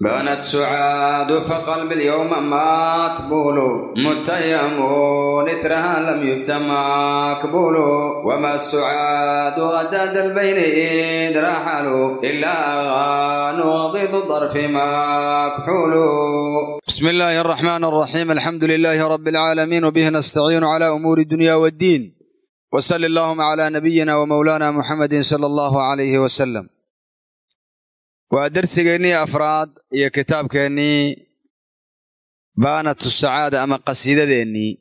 بانت سعاد فقلب اليوم ماتبول متيم نترها لم يفت مقبول وما السعاد غداد البين إذ رحلوا إلا نغضض الظرف مكحول بسم الله الرحمن الرحيم الحمد لله رب العالمين وبه نستعين على أمور الدنيا والدين وصل اللهم على نبينا ومولانا محمد صلى الله عليه وسلم waa darsigeennii afraad iyo kitaabkeennii baanatu sacaada ama qasiidadeennii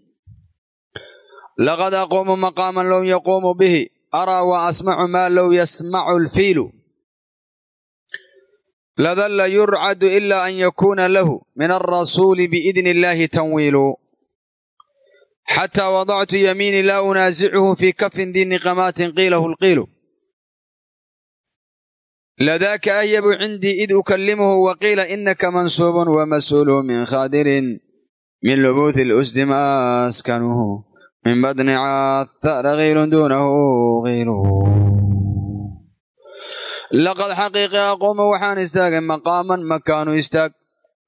laqad aquumu maqaaman low yaquumu bihi araa wa asmacu maa low yasmacu alfiilu ladalla yurcadu ila an yakuuna lahu min alrasuuli biidni illaahi tanwiilu. Xataa wadactu yamiini laa unaasicuhu fii kafin dii niqamaatin qiilahu lqiilu ladaaka ahyabu cindii id ukallimuhu waqiila inaka mansuubun wamas'uulu min khaadirin min lubuuthi lusdi maaskanuhu min badni caatara kiilun duunahu kiiluhu laqad xaqiiqi aquumu waxaan istaagay maqaaman makaanu istaag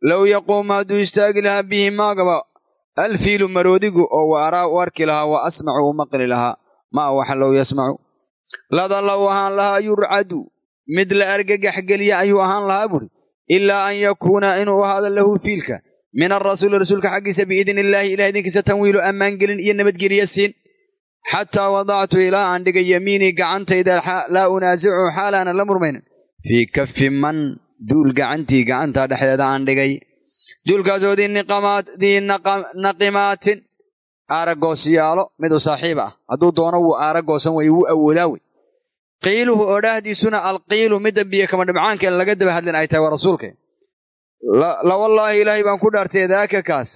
low yaquumu hadduu istaagi lahaa bihi maagaba alfiilu maroodigu oo wa araa u arki lahaa wa asmacu u maqli lahaa maa waxa low yasmacu ladalla u ahaan lahaa yurcadu mid la argagax geliya ayuu ahaan lahaa buuri ilaa an yakuuna inuu ahaado lahu fiilka. Min arasuuli rasuulka xaggiisa biidni illaahi ilah idinkiisa tanwiilu ammaangelin iyo nabadgeliya siin. Xataa wadactu ilaa aan dhigay yamiinii gacantayda laa unaasicu xaalaana la murmaynin. Fii kafi man duul gacantii gacantaa dhexdeeda aan dhigay. Duulkaasoo dii naqimaatin. Aaragoosyaalo mid u saaxiib ah. Hadduu doono wuu aaragoosan wey wuu awoodaa wey qiiluhu odhaahdiisuna alqiilu midda biyo kama dhibcaanka en laga daba hadlin ay tahay waa rasuulka. Lawallaahi ilaahay baan ku dhaartay daaka kaas.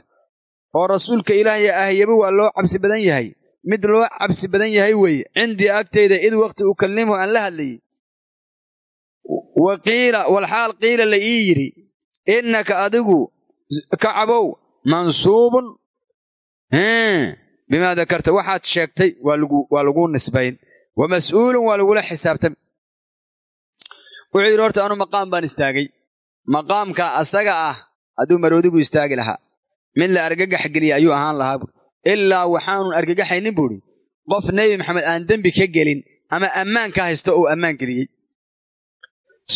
Oo rasuulka ilaahay ahyaba waa loo cabsi badan yahay. Mid loo cabsi badan yahay weeye. Cindii agtayda id waqti ukallimuhu aan la hadlayey wa qiila walxaal qiila la ii yidhi innaka adigu kacabow mansuubun. Bimaa dakarta waxaad sheegtay waa lagu nisbayn wa mas'uulun waa lagula xisaabtami wuxuu yidhi horta anu maqaam baan istaagay maqaamka asaga ah hadduu maroodigu istaagi lahaa mid la argagax geliya ayuu ahaan lahaa buui ilaa waxaanun argagaxaynin buuhi qof nebi maxamed aan dembi ka gelin ama ammaan ka haysto uu ammaan geliyey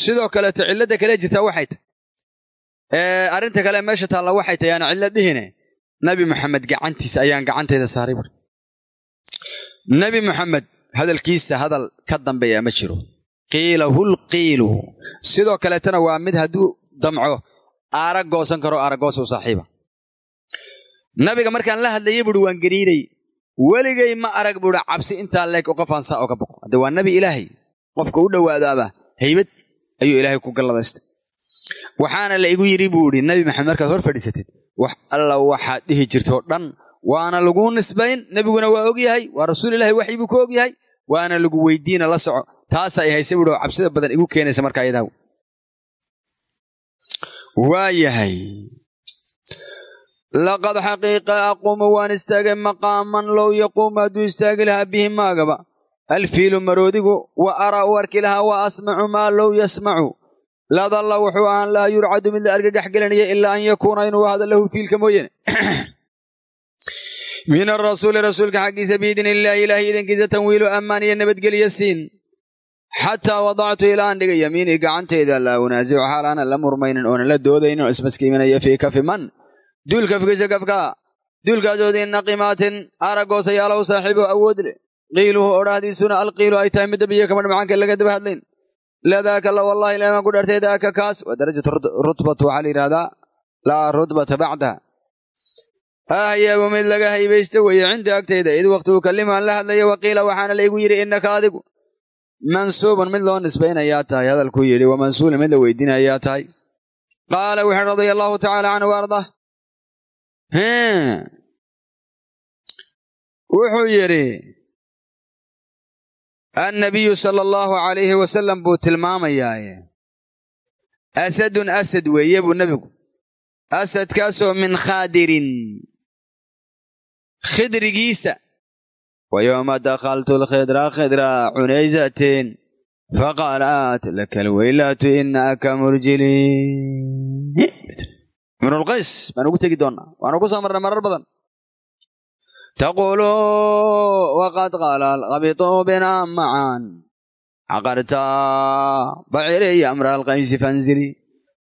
sidoo kaleeto cilladda kale jirtaa waxay tahy arrinta kale meesha taalla waxay tahy yaana cilla dhihine nabi maxamed gacantiisa ayaan gacantayda saaray buui maxamed hadalkiisa hadal ka dambeeya ma jiro. Qiilahul qiilu. Sidoo kaleetana waa mid hadduu damco aara goosan karo aaragoosu saaxiiba. Nabiga markaan la hadlayey buuhi waan gariiray weligay ma arag buuhi cabsi intaa leeg oo qofaan saa oga boqo. Hadde waa nebi ilaahay qofka u dhowaadaaba haybad ayuu ilaahay ku galladaystay. Waxaana la igu yidhi buu idhi nabi maxamed markaad hor fadhiisatid wax alla waxaad dhihi jirtoo dhan waana laguu nisbayn nebiguna waa og yahay waa rasuul ilahi waxyi buu ka og yahay waana lagu weydiina la soco. Taasa ay hayse buuhi cabsida badan igu keenaysa markaa iyadaa waa yahay. Laqad xaqiiqa aquumu waan istaagay maqaaman low yaquumu hadduu istaagi lahaa bihi maagaba. Alfiilu maroodigu wa araa u arki lahaa wa asmacu maa low yasmacu. Ladalla wuxuu ahaan lahaa yurcadu mid la argagax gelinaya ilaa an yakuuna inuu ahado lahu fiilka mooyane min arasuuli rasuulka xaggiisa biidni illaahi ilaahay idankiisa tanwiilu ammaan iyo nabadgelya siin xataa wadactu ilaa aan dhigay yamiinii gacantayda laa unaasicu xaal aanan la murmaynin oonan la doodaynin oo ismaskiiminaya fii kafi man duul kafkiisa kafkaa duulkaasoodii naqimaatin aragoosayaalow saaxiibo awood leh qiiluhu odhaahdiisuna alqiilu ay tahay midda biyo kama dhimcaanka laga daba hadlayn ladaaka la wallahi ilahi baan ku dhartay daaka kaas waa darajatu rutbatu waxaa la laa rutbata bacdaha ahyabu mid laga haybaysta weeye cinda agtayda id waqti uu kallimaan la hadlaya waqiila waxaana laygu yidhi innaka adigu mansuubun. Mid loo nisbaynayaa tahay hadalkuu yidhi wa mansuulun. Mid la weydiinayaa tahay. Qaala wuxuu radia allahu tacaala canhu ardah wuxuu yidhi annabiyu sala allahu calayhi wasalam buu tilmaamayaaye asadun asad weeye buu nebigu asadkaasoo min khaadirin khidrigiisa wayowma dakhaltu lkhidra khidra cunaysatin faqalaat laka lweylaatu inaaka murjiliin ibnulqays baan ugu tegi doonnaa waanu ku soo marnay marar badan. Taquulu waqad qalal qabituu bina macan caqarta baciriy amra alqaysi fanzili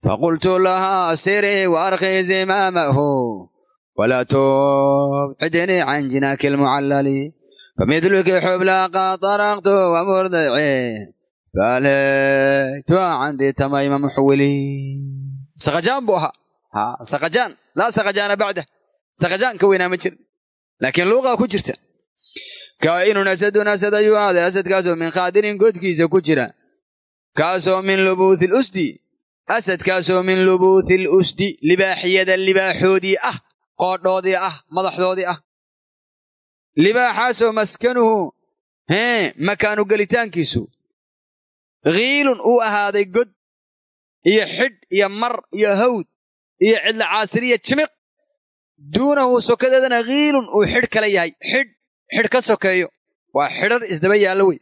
faqultu lahaa sirii waarkii zimaamahu ولا تبعدني عن جناك المعلل فمثلك حبلى قد طرقت ومرضعي فليت عندي تميم محولي سقجان بوها ها سقجان لا سقجان بعده سقجان كوينا مجر laakiin luuqaa ku jirta kaa'inun asadun asad ayuu ahaaday asadkaasoo min khaadirin godkiisa ku jira kaasoo min lubuuthi lusdi asadkaasoo min lubuuthi lusdi libaaxiyada libaaxoodii ah qoodhoodii ah madaxdoodii ah. Libaaxaasoo maskanuhu hee makaanu gelitaankiisu. Khiilun uu ahaaday god iyo xidh iyo mar iyo hawd iyo cidla caasiriya jimiq. Duunahu sokadeedana khiilun uu xidh kala yahay. Xidh xidh ka sokeeyo. Waa xidhar isdaba yaallo wey.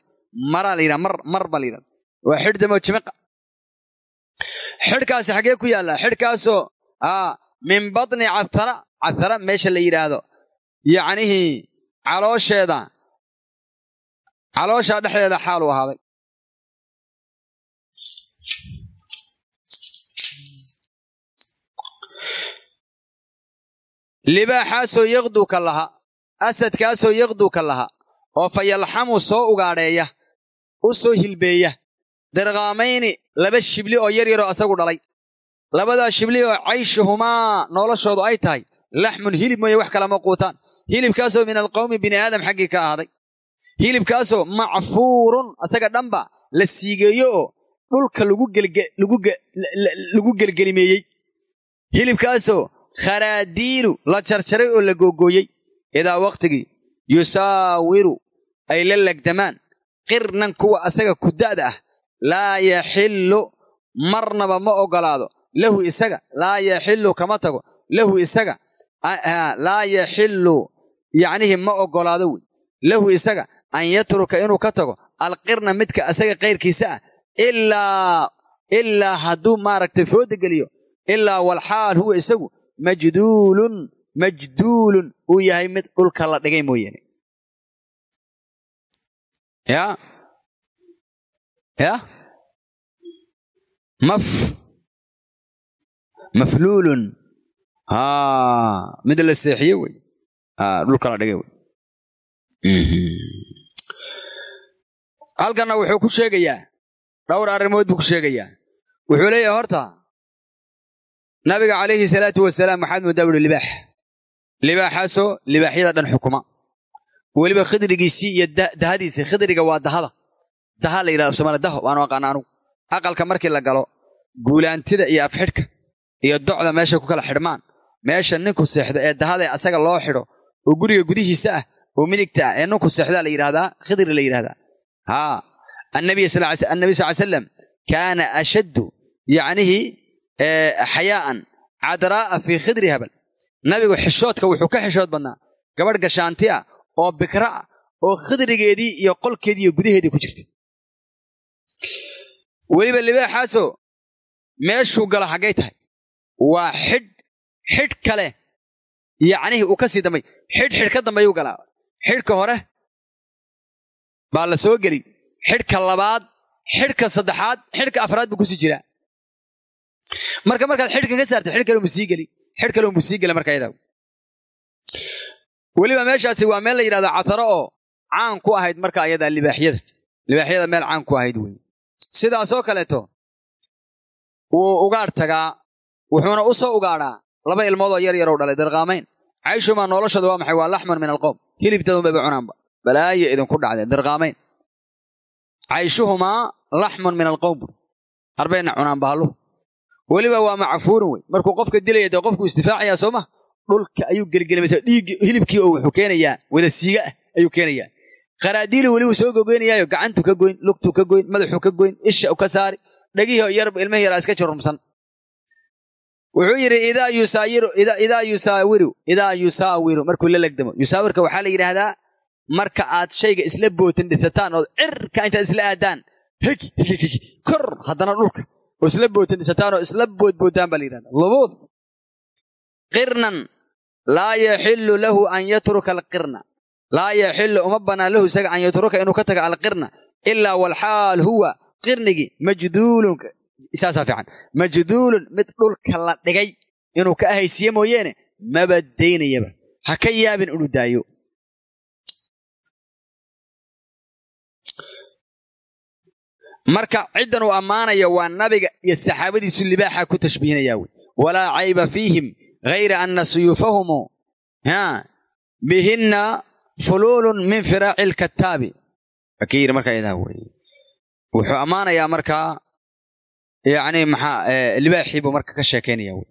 Maraa la yidhaha mar mar baa la yidhahda waa xidh damoo jimiqa xidhkaasi xaggee ku yaallaa? Xidhkaasoo aa min batni cathara cathara meesha la yidhaahdo yacnihii caloosheeda calooshaa dhexdeeda xaaluu ahaaday. Libaaxaasoo yaqduu ka laha asadkaasoo yaqduu ka laha oo fa yalxamu soo ugaadheeya u soo hilbeeya dirqaamayni laba shibli oo yar yaroo asagu dhalay labadaa shibli oo cayshuhumaa noloshoodu ay tahay laxmun hilib mooye wax kalama quutaan. Hilibkaasoo min alqawmi bini aadam xaggii ka ahaaday hilibkaasoo macfuurun asaga dhanba la siigeeyo oo dhulka lagu gelgelimeeyey. Hilibkaasoo kharaadiilu la jarjaray oo la googooyey. Idaa wakhtigii yusaawiru ay la legdamaan qirnan kuwa asaga kuda'da ah laa yaxillu marnaba ma oggolaado lahu isaga laa yaxillu kama tago lahu isaga laa yaxillu yacnihii ma oggolaado wey lahu isaga an yatruka inuu ka tago alqirna midka asaga kayrkiisa ah ilaa ilaa hadduu maaragtay fooda geliyo ilaa walxaal huwa isagu majduulun majduulun uu yahay mid dhulka la dhigay mooyaane ya? Ya? Maf mafluulun mid la seexiye wey dhulka la dhigay halkanna wuxuu ku sheegayaa dhowr arrimood buu ku sheegayaa wuxuu leeyahay horta nabiga calayhi salaatu wasalaam maxaad moodaa buhi libaax libaaxaasoo libaaxyada dhan xukuma weliba khidrigiisii iyo dahadiisii khidriga waa dahada daha la yidhahdo somali daho waanu aqaana anugu aqalka markii la galo guulaantida iyo afxidhka iyo docda meeshay ku kala xidhmaan. Meesha ninku seexdo ee dahada ee asaga loo xidho oo guriga gudihiisa ah oo midigta ah ee ninku seexdaa la yidhahdaa khidri la yidhahdaa haa annabiy sal salam kaana ashaddu yacnihii xayaa'an cadraa'a fii khidri habal. Nabigu xishoodka wuxuu ka xishood badnaa gabadh gashaanti ah oo bikra ah oo khidrigeedii iyo qolkeedii iyo gudaheedii ku jirta. Weliba libaaxaasoo meeshuu galo xaggay tahay waa xidh xidh kale. Yacnihii uu ka sii dambay xidh xidh ka dambeeyuu galaa. Xidhka hore baa la soo geli. Xidhka labaad xidhka saddexaad xidhka afraad buu ku sii jiraa. Marka markaad xidhkan ka saartay xidh kale mu sii geli. Xidh kale mu sii gela marka yadaa weliba meeshaasi waa meel la yidhahdo cataro oo caan ku ahayd marka ayadaa libaaxyada. Libaaxyada meel caan ku ahayd wey sidaasoo kaleeto wuu ugaadh tagaa wuxuuna u soo ugaadhaa laba ilmoodoo yar yarow dhalay dirqaamayn. Cayshumaa noloshooda waa maxay? Waa laxmun min alqowm hilibtadun bayba cunaanba. Balaayo idinku dhacdeen dirqaamayn. Cayshuhumaa laxmun min alqowm harbayna cunaan bahalluhu weliba waa macfuurun wey. Markuu qofka dilaya dee qofku isdifaacayaa soo ma? Dhulka ayuu gelgelimaysaa dhiiggi hilibkii oo wuxuu keenayaa wada siiga ah ayuu keenayaa. Qaraadiili welibu soo gogoynayaayo gacantu ka goyn lugtu ka goyn madaxu ka goyn isha ka saari dhegihii yarba ilmahi yaraa iska jurumsan wuxuu yidhi idaa yusaawiru idaa yusaawiru. Markuu la legdamo yusaawirka waxaa la yidhaahdaa marka aad shayga isla bootin dhisataan ood cirka intaad isla aadaan hegi hegi kor haddana dhulka oo isla bootin dhisataan oo isla boodboodaan baa la yidhahdaa lubuud qirnan laa yaxillu lahu an yatruka alqirna. Laa yaxillu uma bannaan lahu isaga an yatruka inuu ka taga alqirna ilaa walxaal huwa qirnigii majduulun saasaa fiican. Majduulun mid dhulka la dhigay inuu ka ahaysiye mooyeene maba daynayaba. Ha ka yaabin inuu daayo. Marka ciddan uu ammaanaya waa nabiga iyo saxaabadiisu libaaxa ku tashbiihinaya wey. Walaa cayba fiihim hayra ana suyuufahumu bihinna fuluulun min firaaci lkataabi ka yidhi markaa idaa wey. Wuxuu ammaanayaa markaa yani maxaa libaaxii buu marka ka sheekaynaya wey.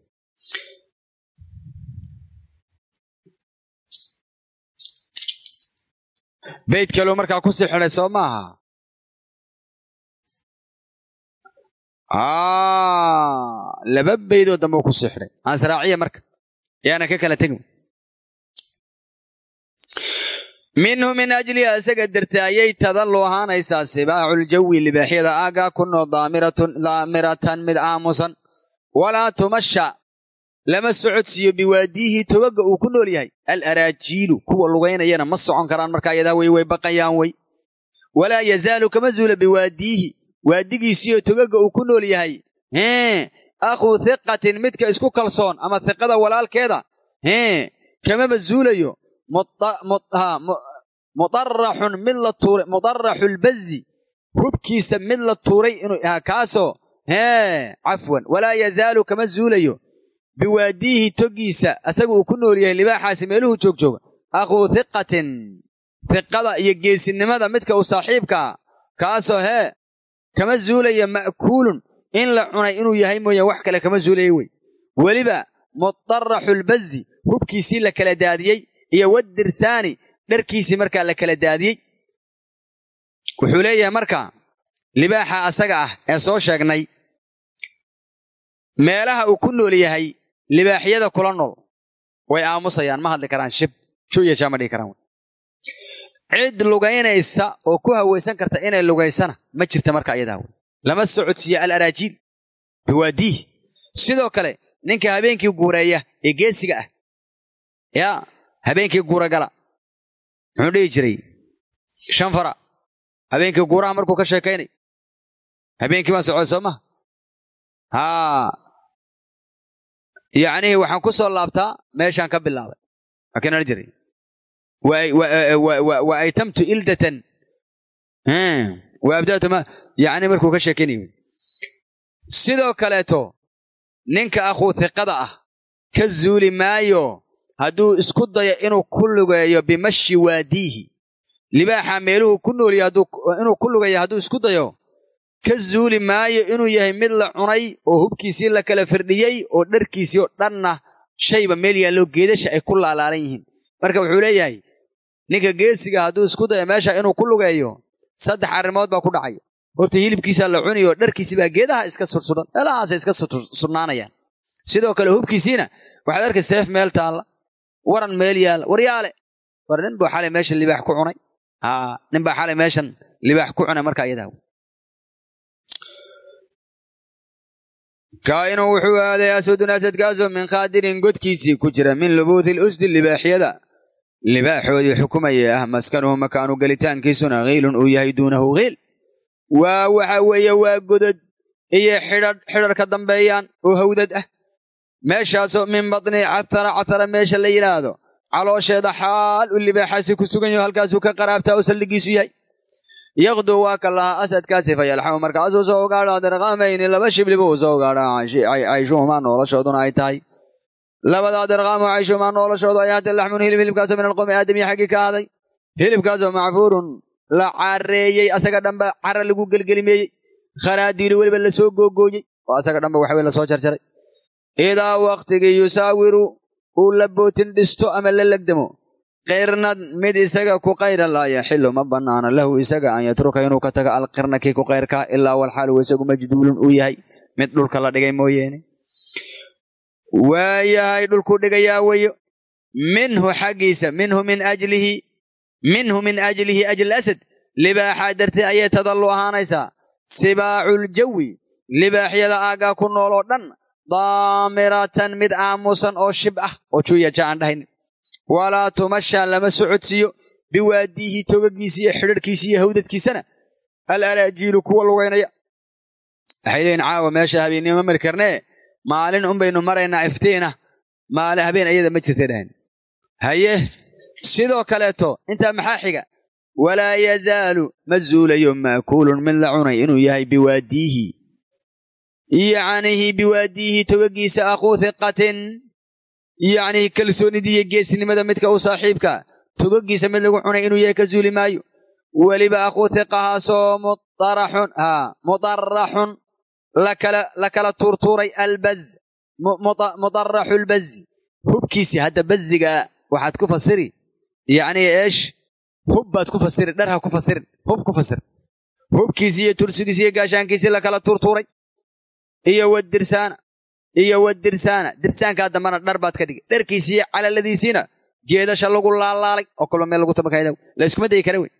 Beyt kaluu markaa ku sii xidhay soo maaha? Laba beydoo dambe ku sii xidhay. Ansraaciya marka. Yaana ka kala tegin minhu min ajliha isaga darta ayay tadallu ahaanaysaa sibaaculjawi libaaxyada aagaa ku nool daamiratan mid aamusan. walaa tumasha lama socodsiiyo biwaadiihi togaga uu ku nool yahay. alaraajiilu kuwa lugaynayana ma socon karaan markaa iyadaa wey way baqayaan wey walaa yazaalu kama zuula biwaadiihi waadigiisiiyo togaga uu ku nool yahay. akhuu hiqatin midka isku kalsoon ama hiqada walaalkeeda. kamama zuulayo mudaraxun mid la tuuray mudaraxulbazi hubkiisa mid la tuuray kaasoo cafwan walaa yazaalu kama zuulayo. Biwaadiihi togiisa asaga uu ku nool yahay libaaxaasi meeluhu joogjooga. Akhuu hiqatin hiqada iyo geesinimada midka uu saaxiibkaa kaasoo hee kama zuulaya ma'kuulun. In la cunay inuu yahay mooye wax kale kama zuulaya wey. Weliba mudaraxulbazi hubkiisii la kala daadiyey iyo wadirsaani dharkiisii markaa la kala daadiyey. Wuxuu leeyahay marka libaaxa asaga ah ee soo sheegnay meelaha uu ku nool yahay libaaxyada kula nool. Way aamusayaan ma hadli karaan shib. Shuyeeshaa ma dhihi karaan. Cid lugaynaysa oo ku hawaysan karta inay lugaysana ma jirta marka ayadaa wey lama socodsiiyo alaraajiil biwaadiih. Sidoo kale ninka habeenkii guureeya ee geesiga ah. Yaa habeenkii guuragala muxuu dhihi jiray? Shan fara. Habeenkii guuraha markuu ka sheekaynay. Habeenkii baan socday soo maha haa. Waxaan ku soo laabtaa meeshaan ka bilaabay. Waa kan odhan jiray. Wa aytamtu ildatan. Wa abdatu ma yacni markuu ka sheekaynay sidoo kaleeto ninka akhuu hiqada ah ka zuuli maayo hadduu isku dayo inuu ku lugeeyo bimashi waadiihi libaaxa meeluhu ku noolya inuu ku lugeeyo hadduu isku dayo ka zuuli maayo inuu yahay mid la cunay oo hubkiisii la kala firdhiyey oo dharkiisii oo dhanna shayba meel yaalloo geedasha ay ku laalaalan yihiin. Marka wuxuu leeyahay ninka geesiga hadduu isku dayo meesha inuu ku lugeeyo saddex arrimood baa ku dhacaya horta hilibkiisaa la cunayoo dharkiisii baa geedaha iska sursudhan meelahaasay iska surnaanayaan sidoo kale hubkiisiina waxaad arkay seef meel taalla waran meel yaalla waryaale. War nin buu xalay meeshan libaax ku cunay. Nin baa xalay meeshan libaax ku cunay marka iyadaa kaa'inuu wuxuu aaday aswadun asadkaasoo min khaadirin godkiisii ku jira min lubuuthi lusdi libaaxyada. Libaaxoodii xukumayay ah maskanuhu makaanu gelitaankiisuna kiilun uu yahay duunahu kiil waa waxa weeye waa godod iyo xidhadh xidhar ka dambeeyaan oo hawdad ah meeshaasoo min batni cathara cathara meesha la yidhaahdo caloosheeda xaal u libaaxaasi ku sugan yaho halkaasuu ka qaraabtaa oo saldhigiisu yahay. Yaqduu waa ka lahaa asadkaasi fayalxamu markaasuu soo ugaadhaa dirqaamayni laba shibli buu soo ugaadhaa cayshuhumaa noloshooduna ay tahay. Labadaa dirqaamu cayshuhumaa noloshoodu ay ahaatee laxmun hilib hilibkaasoo min alqowmi aadamiya xaggii ka ahday hilibkaasoo macfuurun la careeyey asaga dhanba cara lagu gelgelimeeyey. Kharaadiilu weliba la soo googooyey. Oo asaga dhanba waxaweye la soo jarjaray idaa waktigii yusaawiru uu la bootin dhisto ama la legdamo qirnad mid isaga ku qayra laa yaxilu ma bannaana lahu isaga an yatruka inuu ka tago alqirna kii ku qayrkaa ilaa walxaalu isagu majduulun uu yahay mid dhulka la dhigay mooyeene waa yahay dhulkuu dhigayaa weyo minhu xaggiisa minhu min ajlihi minhu min ajlihi ajl asad libaaxaa dartee ayay tadallu ahaanaysaa sibaaculjawi libaaxyada aaggaa ku nooloo dhan daamiratan mid aamusan oo shib ah oo juuyaja aan dhahaynin walaa tumashaa lama socodsiiyo biwaadiihi togagiisa iyo xidharhkiisa iyo hawdadkiisana. Al araajiilu kuwa lugaynaya waxay leeyiin caawa meesha habeennimo mari karnee? Maalin unbaynu maraynaa iftiina. Maali habeen ayada ma jirta dhahan haye sidoo kaleeto intaa maxaa xiga? Walaa yazaalu ma zuulayo ma'kuulun mid la cunay inuu yahay biwaadiihi yacnihi biwaadiihi togagiisa akhuu hiqatin yacnihi kalsoonidii iyo geesinimada midka u saaxiibka. Togagiisa mid lagu cunay inuu yahay ka zuuli maayo. Weliba akhuu hiqahaasoo mudaraxun haa mudaraxun la kala tuurtuuray albaz mudaraxu lbazi hubkiisii hadda baziga waxaad ku fasiri. Yacni eesh hub baad ku fasiri dhar ha ku fasirin hub ku fasir. Hubkiisii iyo tursigiisi iyo gaashaankiisii la kala tuurtuuray iyo wadirsaana iyo wadirsaana dirsaankaa dambana dhar baad ka dhigay. Dharkiisii iyo calaladiisiina geedasha lagu laalaalay oo kolba meel lagu tabakayda la iskuma dayi kara wey.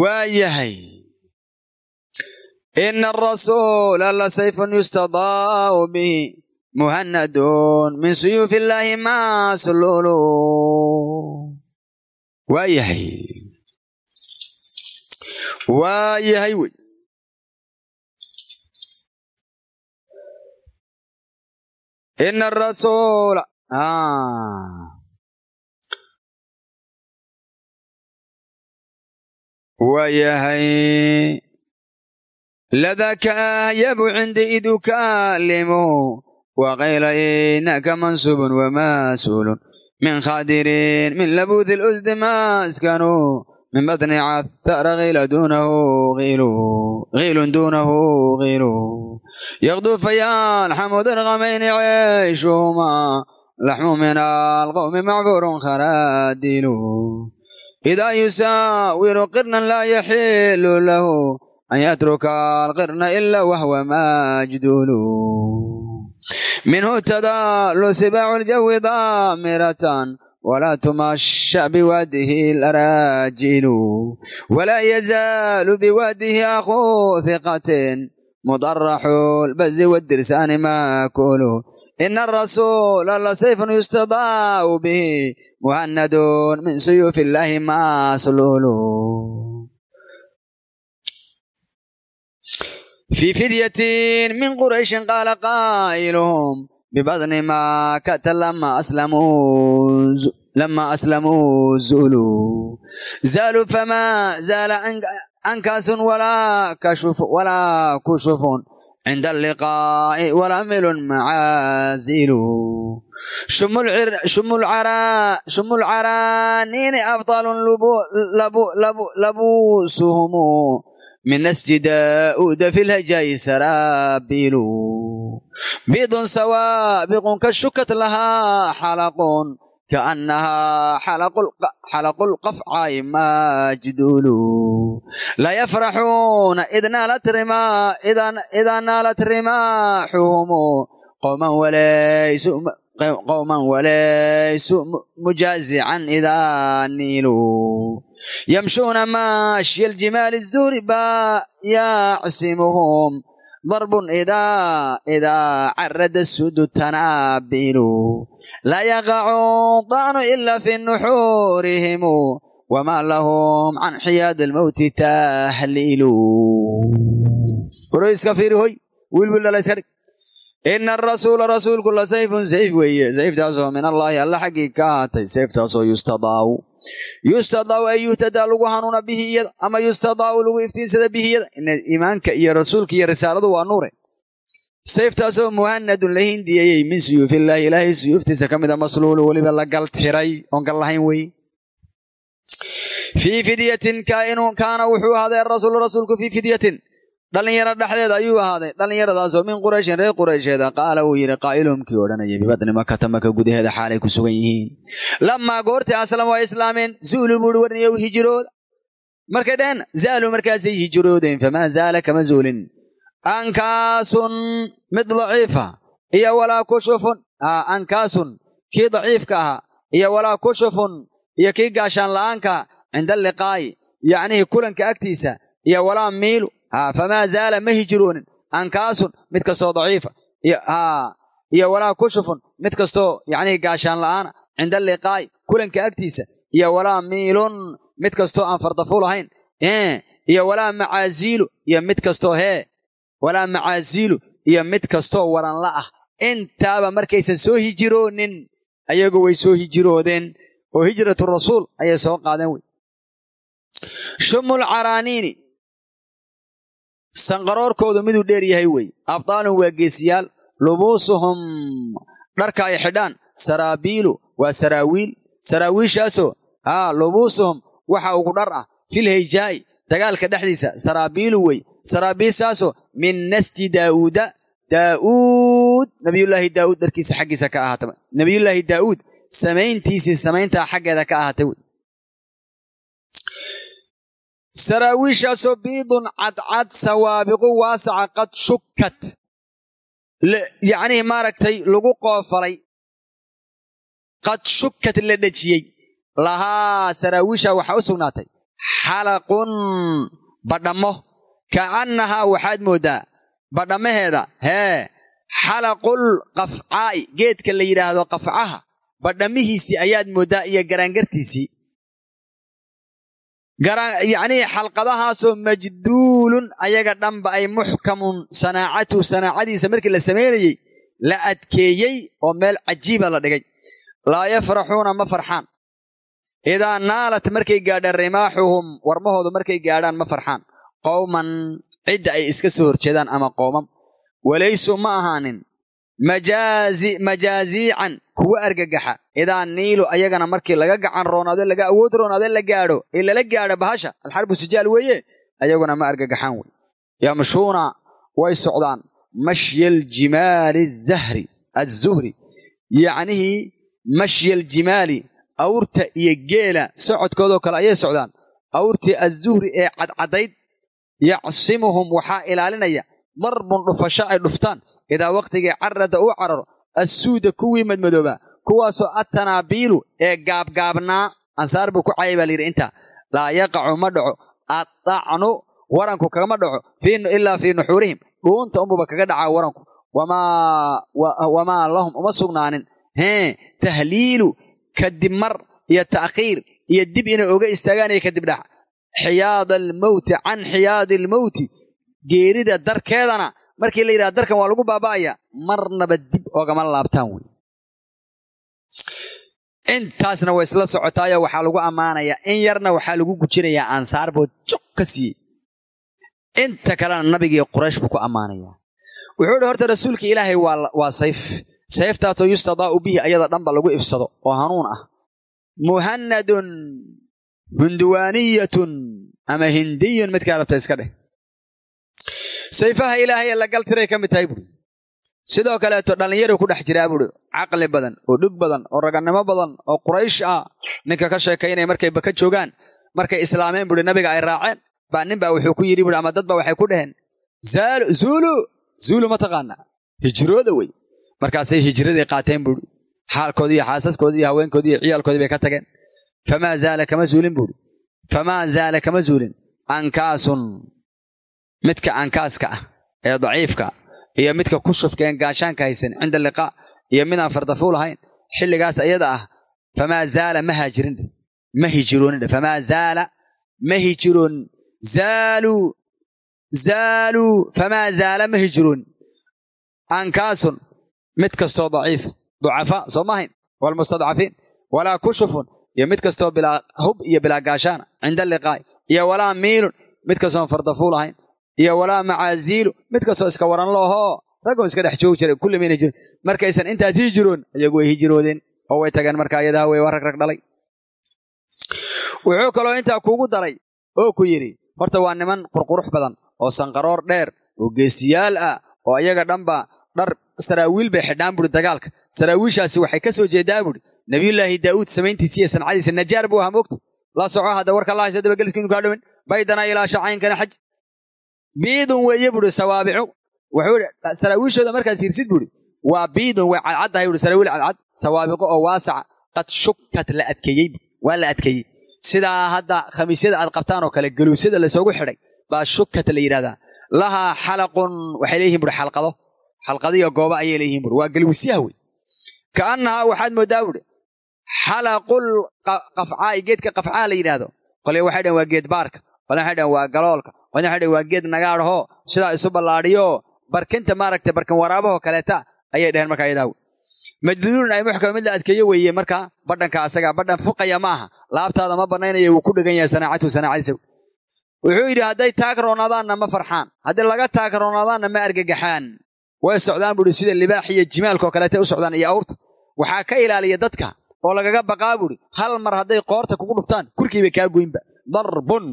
Waa yahay ina arasuula la sayfun yustadaa'u bihi muhanadun min suyuufi illaahi yahay waa yahay wey ina arasuula waa yahay ladaaka ahyabu cindi id ukaalimuhu waqayla inaka mansubun wamaasuulun min khadirin min labuuthi lusdi maskanu min batni cathara qiila duunahu qiilun duunahu qiilu yaqdu fayalxamu dirqamayni ceyshuhuma laxmu min alqowmi macbuurun kharaadilu idaa yusaawiru qirnan laa yaxilu lahu an yatruka alqirna ila wahwa majdulu minhu tadaalu sibaacu ljawi daamiratan walaa tumasha biwaadihi laraajilu walaa yazaalu biwaadihi akhuu hiqatin mudaraxu lbazi wadirsaani maakulu ina arasuula la sayfun yustadaa'u bihi muhanadun min suyuufi illaahi maslulu fii fidyatin min qurayshin qaala qaa'iluhum bibadni maakata lama aslamuu zuluu zaaluu famaa zaala ankaasun walaa kushufun cinda alliqaa'i walaa milun macaazilu shumul caraaniini abطaalun labuusuhumu min nasji daa'uuda fi lhajaa'i saraabilu biidun sawaabiqun ka shukat lahaa xalaqun kaannahaa xalaqu lqafcaa'i majdulu la yafraxuuna idaa naalat rimaaxuhumu qowman walaysu mujaazican idaa niiluu yamshuuna maashya aljimaali zuuri baa yacsimuhum darbun idaa carada sudu tanaabilu laa yaqacu dacnu ila fi nuxuurihimu wamaa lahum can xiyaadi almowti tahliilu iska fiiri hoy wiilwiil dhala iska dhig. Ina arasuula rasuulku la sayfun sayf weeye sayftaasoo min allaahi alla xaggii ka ahaatay sayftaasoo yustadaa'u yustadaa'u ay yuhtadaa lagu hanuuna bihi iyada ama yustadaa'u lagu iftiinsada bihi iyada ina iimaanka iyo rasuulka iyo risaaladu waa nuure sayftaasoo muhanadun la hindiyeeyey min suyuufillaahi ilaahay suyuuftiisa ka mida masluulu weliba la galtiray oon gal lahayn wey fii fidyatin kaana wuxuu ahaaday arasuulu rasuulku fii fidyatin dhallinyaro dhexdeed ayuu ahaaday. Dhallinyaradaasoo min qurayshin reer quraysheeda qaala wuu yidhi qaa'ilumkii odhanayay bibadni makata maka gudaheeda xaalay ku sugan yihiin. Lammaa goortii aslam waa islaameen zu'lu buuhi warniyow hijirooda markay dheheen zaalu markaasay hijiroodeen famaa zaala kama zuulin. Ankaasun mid daciifa iyo walaa kushufun ankaasun kii daciifka ahaa iyo walaa kushufun iyo kii gaashaan la'aanka cinda alliqaa'i yacnihii kulanka agtiisa iyo walaa miilu famaa zaala ma hijroonin. Ankaasun mid kastoo daciifa. Iyo walaa kushufun mid kastoo yacnii gaashaan la'aana. Cinda liqaa'i kulanka agtiisa. Iyo walaa miilun mid kastoo aan fardafuul ahayn. Iyo walaa macaaziilu iyo mid kastoo hee walaa macaaziilu iyo mid kastoo waranla ah. Intaaba markaysan soo hijiroonin ayagu way soo hijiroodeen oo hijratu rasuul ayay soo qaadeen wey caraaniini sanqaroorkoodu miduu dheer yahay wey. Abdaalun waa geesiyaal. Lubuusuhum. Dharka ay xidhaan. Saraabiilu waa saraawiil. Saraawiishaasoo haa lubuusuhum waxa ugu dhar ah. Fil heyjaa'i dagaalka dhexdiisa. Saraabiilu wey. Saraabiishaasoo min nasji daa'uuda daa'uud nabiyullaahi daa'uud dharkiisa xaggiisa ka ahaatay. Nabiyullaahi daa'uud samayntiisii samayntaa xaggeeda ka ahaatay wey saraawiishaasoo biidun cadcad sawaabiqu waasaca qad shukkat. Yacnii maaragtay lagu qoofalay. Qad shukkat la dhejiyey. Lahaa saraawiisha waxaa u sugnaatay. Xalaqun badhammo. Ka'annahaa waxaad mooddaa badhammaheeda hee xalaqul qafcaa'i geedka la yidhaahdo qafcaha badhammihiisii ayaad mooddaa iyo garaangartiisii yacnii xalqadahaasoo majduulun ayaga dhanba ay muxkamun sanaacatu sanaacadiisa markii la samaynayey la adkeeyey oo meel cajiiba la dhigay. Laa yafraxuuna ma farxaan. Idaa naalat markay gaadhaan rimaaxuhum warmahoodu markay gaadhaan ma farxaan. Qowman cidda ay iska soo horjeedaan ama qoomam walaysuu ma ahaanin majaaziican kuwa argagaxa. Idaa niilu ayagana markii laga gacan roonaado laga awood roonaado la gaadho ee lala gaadho bahasha alxarbu sijaal weeye ayaguna ma argagaxaan wey. Yamshuuna way socdaan. Mashyal jimaali zahri azuhri yacnihii mashyal jimaali awrta iyo geela socodkoodoo kale ayay socdaan. Awrtii azuhri ee cadcadayd yacsimuhum waxaa ilaalinaya. Darbun dhufasho ay dhuftaan idaa wakhtigii carada uu cararo assuuda kuwii madmadoobaa kuwaasoo attanaabiilu ee gaabgaabnaa ansaar buu ku cayay baa layidhi intaa laa yaqacu ma dhaco addacnu waranku kagama dhaco ilaa fii nuxuurihim dhuunta unbuba kaga dhacaa waranku wamaa lahum uma sugnaanin hee tahliilu kadib mar iyo ta'khiir iyo dib inay oga istaagaan iyo kadib dhac xiyaada almowti can xiyaadi almowti geerida darkeedana markii la yidhaha darkan waa lagu baaba'aya marnaba dib ogama laabtaan wey intaasna way isla socotaayo waxaa lagu ammaanayaa in yarna waxaa lagu gujinayaa ansaar boo joq ka siiyey. Inta kalena nabigii quraysh buu ku ammaanayaa wuxuu idhi horta rasuulka ilaahay waa sayf. Sayftaasoo yustadaa'u bihi ayada dhanba lagu ifsado oo hanuun ah. Muhanadun hunduwaaniyatun ama hindiyun midkaa rabta iska dheh sayfaha ilaahay la gal tiray ka mid tahay buuri sidoo kaleeto dhallinyaru ku dhex jiraa buuri caqli badan oo dhug badan oo ragannimo badan oo quraysh ah ninka ka sheekaynaya markay baka joogaan markay islaameen buuri nabiga ay raaceen baa nin baa wuxuu ku yidhi buuri ama dad ba waxay ku dhaheen zuulu zuulu ma taqaanaa hijrooda wey. Markaasay hijradii qaateen buuri xaalkoodii iyo xaasaskoodii iyo haweenkoodii iyo ciyaalkoodii bay ka tageen. Famaa zaala kama zuulin buuri famaa zaala kama zuulin ankaasun midka ankaaska ah ee daciifka iyo midka ku shufka een gaashaanka haysan cinda liqaa iyo midaan fardafuul ahayn xilligaas ayada ah famaa zaala ma haajirin ma hijiroonin famaa zaala ma hijiroonin. Zaaluu zaaluu famaa zaala ma hijiroonin. Ankaasun mid kastoo daciifa ducafaa soo ma ahayn waalmustadcafiin walaa kushufun iyo mid kastoo bilaa hub iyo bilaa gaashaana cinda liqaa'i iyo walaa miilun mid kastoon fardafuul ahayn iyo walaa macaaziilu mid kastoo iska waran loohoo ragoo iska dhex joogi jiray kulli mayna jirin. Markaysan intaas hijiroon iyagu way hijiroodeen oo way tageen marka ayadaa wey waa rag dhalay. Wuxuu kaloo intaa kuugu daray oo ku yidhi horta waa niman qurqurux badan oo sanqaroor dheer oo geesiyaal ah oo ayaga dhanba dhar saraawiil bay xidhaan buuri dagaalka. Saraawiishaasi waxay ka soo jeedaa buuri nabiyullaahi daa'uud samayntiisa iyo sancadiisa najaar buu ahaa moogta la soco hadda warka la haysa dabageliskiinu kaa dhowin baydana ilaa shacaynkana xaj biidun weeye buuri sawaabicu. Wuxuu saraawiishooda markaad fiirsid buuri waa biidun way cadcaddahay buuri saraawiil cadcad sawaabiqo oo waasaca qad shukkat la adkeeyey waa la adkeeyey. Sidaa hadda khamiisyada aad qabtaan oo kale galuusyada lasoogu xidhay baa shukata la yidhahdaa lahaa xalaqun waxay leeyihiin buri xalqado. Xalqadiyo gooba ayay leeyihiin buri waa galwisyaha wey kaannahaa waxaad mooddaa buuri xalaqul qafcaa'i geedka qafcaa la yidhaahdo. Qolya waxay dhahen waa geed baarka. Qolya waxay dhahen waa galoolka dhahen waa geed nagaadhahoo sidaa isu ballaadhiyoo barkinta maaragtay barkin waraabahoo kaleeta ayay dhaheen markaa iyadaa majduulun ay muxkama mid la adkeeyo weeye markaa badhanka asaga badhan fuqaya ma aha laabtaada ma bannaynaya wuu ku dhegan yahay sanaacatu sanaacadiisa wuxuu yidhi hadday taagroonaadaanna ma farxaan haddii laga taagroonaadaanna ma argagaxaan way socdaan buuhi sida libaax iyo jimaalkaoo kaleeta u socdaan iyo awrta waxaa ka ilaaliya dadka oo lagaga baqaa buuhi hal mar hadday qoorta kugu dhuftaan kurkiibay kaa goynba darbun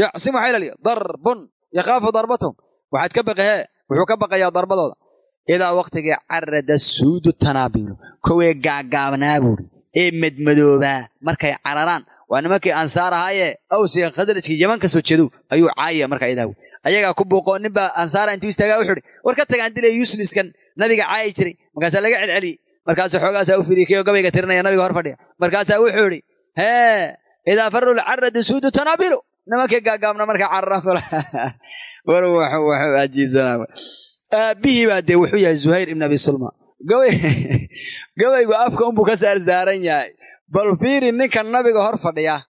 yacsim waxaa ilaaliya darbun yakhaafu darbatahum waxaad ka baqahee wuxuu ka baqayaa darbadooda idaa wakhtigii carada suudu tanaabilu kowee gaagaabnaa buuhi ee madmadoobaa markay cararaan waa nimankii ansaar ahaayee awsiga khadrajkii yaman ka soo jeedu ayuu caayaya markaa idaa ayagaa ku buuqoo ninbaa ansaara intuu istaagaa wuxuu ihi war ka tagaan dilay yusliskan nabiga caayi jiray markaasaa laga celceliyey markaasuu xoogaasaa u fiiriyey kiyoo gabayga tirinaya nabiga hor fadhiya markaasaa wuxuu idhi hee idaa farul caradu suudu tanaabilu nimankii gaagaabna ajiibsanaa. Aabbihii baa dee wuxuu yahay zuhayr ibn abi sulma. Gabaygu afka unbuu ka saarsaaran yahay. Bal fiiri ninka nabiga hor fadhiya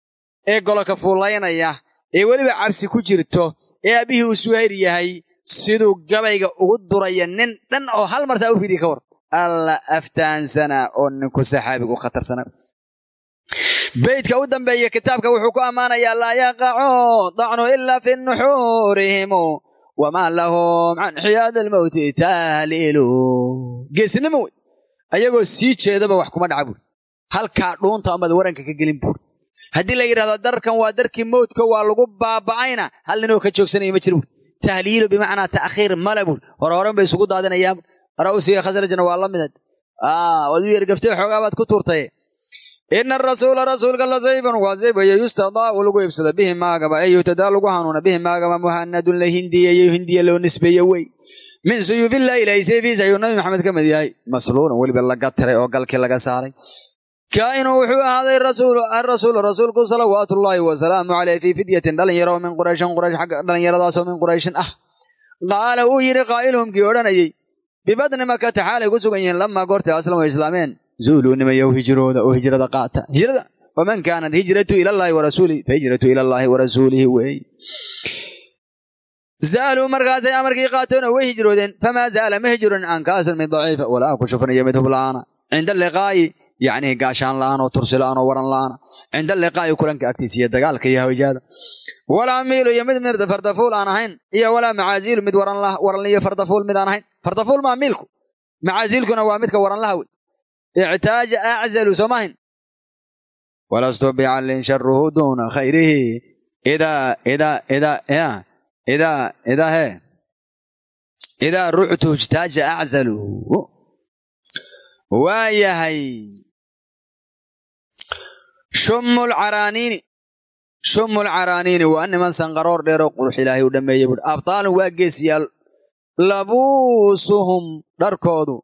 ee goloka fuulaynaya ee weliba cabsi ku jirto ee aabbihii uu suhayr yahay siduu gabayga ugu duraya nin dhan oo hal mar saa u fiiriya ka war. Alla aftaansanaa oo ninku saxaabigu u khatarsanaa beydka u dambeeya kitaabka wuxuu ku ammaanayaa laa yaqacu dacnu ilaa fi nuxuurihimu wamaa lahum can xiyaad almowti tahliilu geesnimo wey ayagoo sii jeedaba wax kuma dhaca buuri halkaa dhuunta amad waranka ka gelin buuri haddii la yidhahdo darkan waa darkii mowdka waa lagu baaba'ayna hal ninoo ka joogsanaya ma jira buuri tahliilu bimacnaa ta'khiir male buuri hore horen bay isugu daadinayaan. Rawsiga khasrajna waa la midad waad u yergaftay xoogaa baad ku tuurtay ina arasuula rasuulka la sayfun waa sayfayo yustadaa'u lagu ibsada bihi maagaba ee yuhtadaa lagu hanuuna bihi maagaba muhanadun la hindiyeeyo hindiya loo nisbeeye wey min suyuufillahi ilaahay sayfiisa ayuu nabi maxamed ka mid yahay masluulan weliba laga tiray oo galkii laga saaray kaa'inuu wuxuu ahaaday arasuulu rasuulku salawaatullaahi wasalaamu caleyh fii fidyatin dhalinyaro min qurayshin quraysh xagga dhallinyaradaasoo min qurayshin ah qaala uu yidhi qaa'iluhum kii odhanayey bibadni makata xaalay ku sugan yihiin lamaa goortay aslamu islaameen zuuluu nimayow hijrooda oo hijrada qaata hijrada waman kaanat hijratu ilallaahi warasuulihi fa hijratu ilallaahi warasuulihi weey zaaluu markaasay amarkii qaatoona way hijroodeen famaa zaala ma hijroon ankaasun mid daciifa walaa ku shufniyo mid hubla'aana cinda liqaa'i yacnii gaashaan la'aan oo tursi la'aan oo waran la'aana cinda liqaa'i kulanka agtiisa iyo dagaalka iyo hawajaada walaa miilu iyo mid mirda fardafuul aan ahayn iyo walaa macaaziilu mid waranliyo fardafuul mid aan ahayn fardafuul maa miilku macaaziilkuna waa midka waranlaha wey ictaaja aczalu soomahin walastu bicallin sharuhu duuna khayrihi idaa idaa idaa idaa idaa hee idaa ructu ijtaaja aczalu waa yahay shumul caraaniini shumul caraaniini waa niman sanqaroor dheeroo qurux ilaahay u dhammeeyey buui abtaalun waa geesiyaal labuusuhum dharkoodu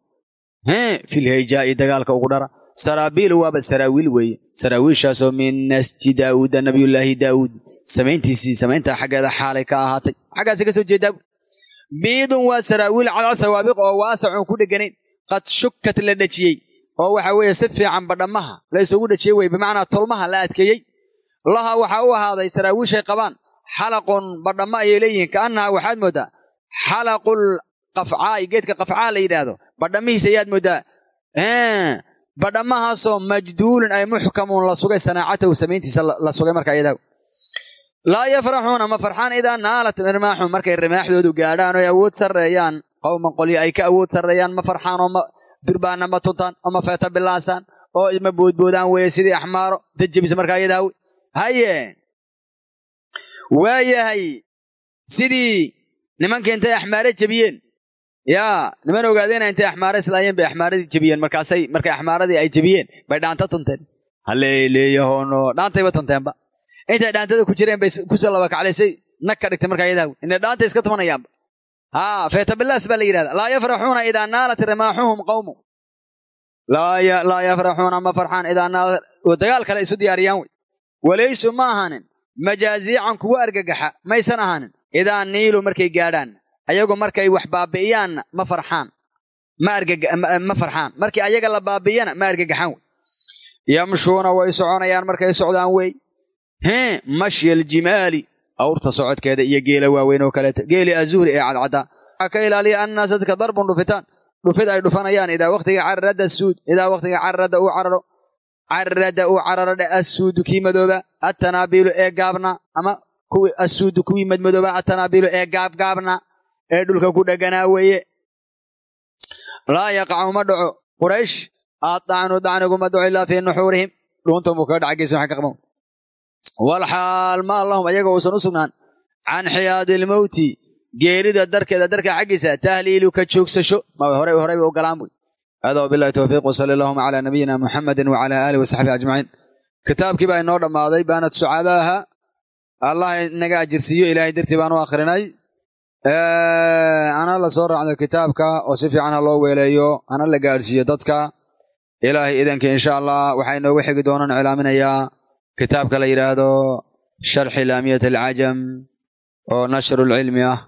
filhayjaa'i dagaalka ugu dhara. Saraabiilu waaba saraawiil weeye. Saraawiishaasoo min nasji daa'uuda nabiyullaahi daa'uud samayntiisii samayntaa xaggeeda xaalay ka ahaatay. Xaggaasay ka soo jeedaa biidun waa saraawiil cadcad sawaabiq oo waasacun ku dheganayn qad shukkat la dhejiyey oo waxa weeye si fiican badhammaha la isugu dhejiyey weye bimacnaa tolmaha la adkeeyey. Laha waxaa u ahaaday saraawiishay qabaan. Xalaqun badhamma ayay leeyihiin. Ka'annaha waxaad mooddaa xalaqul qafcaa'i geedka qafcaa la yidhaahdo. Badhammihiisa ayaad mooddaa badhammahaasoo majduulun ay muxkamuun la sugay sanaacatahu samayntiisa la sugay marka iyadaa laa yafraxuuna ma farxaan idaa naalat irmaaxum markay rimaaxdoodu gaadhaan oy awood sarreeyaan. Qowman qolyo ay ka awood sarreeyaan ma farxaan oo ma durbaanna ma tuntaan oo ma feeta bilaasaan oo ma boodboodaan weeye sidii axmaaro dajabisa markaa iyadaa wey haye waa yahay sidii nimankii intay jebiyeen yaa niman ogaadeena intay axmaare islaayeen bay axmaaradii jebiyeen? Markaasay markay axmaaradii ay jebiyeen bay dhaanta tunteen. Haleeleeyahoono dhaantayba tunteenba intay dhaantada ku jireen bay ku soo laba kaclaysay nag ka dhigtay markaa iyadaa inay dhaanta iska tumanayaanba. Haa feetabilaas baa la yidhahda laa yafraxuuna idaa naalat rimaaxuhum qawmu laa yafraxuuna ma farxaan idaa naalat. Oo dagaal kale isu diyaariyaan wey. Walaysu ma ahaanin. Majaaziican kuwa argagaxa maysan ahaanin. Idaa niilu markay gaadhaan ayagu markay wax baabi'iyaanna ma farxaan. Ma farxaan. Markii ayaga la baabi'iyana ma argagaxaan wey. Yamshuuna way soconayaan markay socdaan wey. Hee mashya aljimaali awrta socodkeeda iyo geela waaweyn oo kaleeta geeli azuhri ee cadcaddaa ka ilaaliya annaasa dadka darbun dhufitaan. Dhufid ay dhufanayaan idaa wakhtiga carrada suud idaa wakhtiga carrada uu cararo. Carrada uu cararo dhe assuudu kii madooba attanaabiilu ee gaabna ama kuwii assuudu kuwii madmadooba attanaabiilu ee gaabgaabna ee dhulka ku dheganaa weeye. Laa yaqacu ma dhaco. Quraysh addacnu dacniguma dhaco ilaa fii nuxuurihim. Dhuuntamuu kaga dhaca geysa waxa ka qaban. Walxaal maa lahum ayaga uusan u sugnaan. Can xiyaadi ilmowti geerida darkeeda darka xaggiisa tahliilu ka joogsasho. Maba horey horey bay u galaan buy hada wabilahi towfiiq wasali allahuma calaa nabiyina muxamedin wacala aalihi wasaxbihi ajmaciin. Kitaabkii baa inoo dhammaaday baanad sucadaaha allah inaga ajirsiiyo ilaahay dartii baan u akhrinay ana la soo raacdo kitaabka oo si fiicana loo weeleeyo ana la gaadhsiiyo dadka. Ilaahay idanka insha allah waxaa inoogu xigi doonaan iclaaminayaa kitaabka la yidhaahdo sharxi laamiyat alcajam oo nashrulcilmi ah.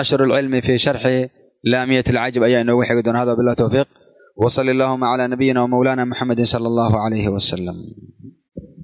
Nashru lcilmi fi sharxi laamiyat alcajam ayaa inooga xigi doona. Hada wabilah towfiiq wasali allahuma calaa nabiyina wamowlana muxamedin sala allahu alayhi wasalam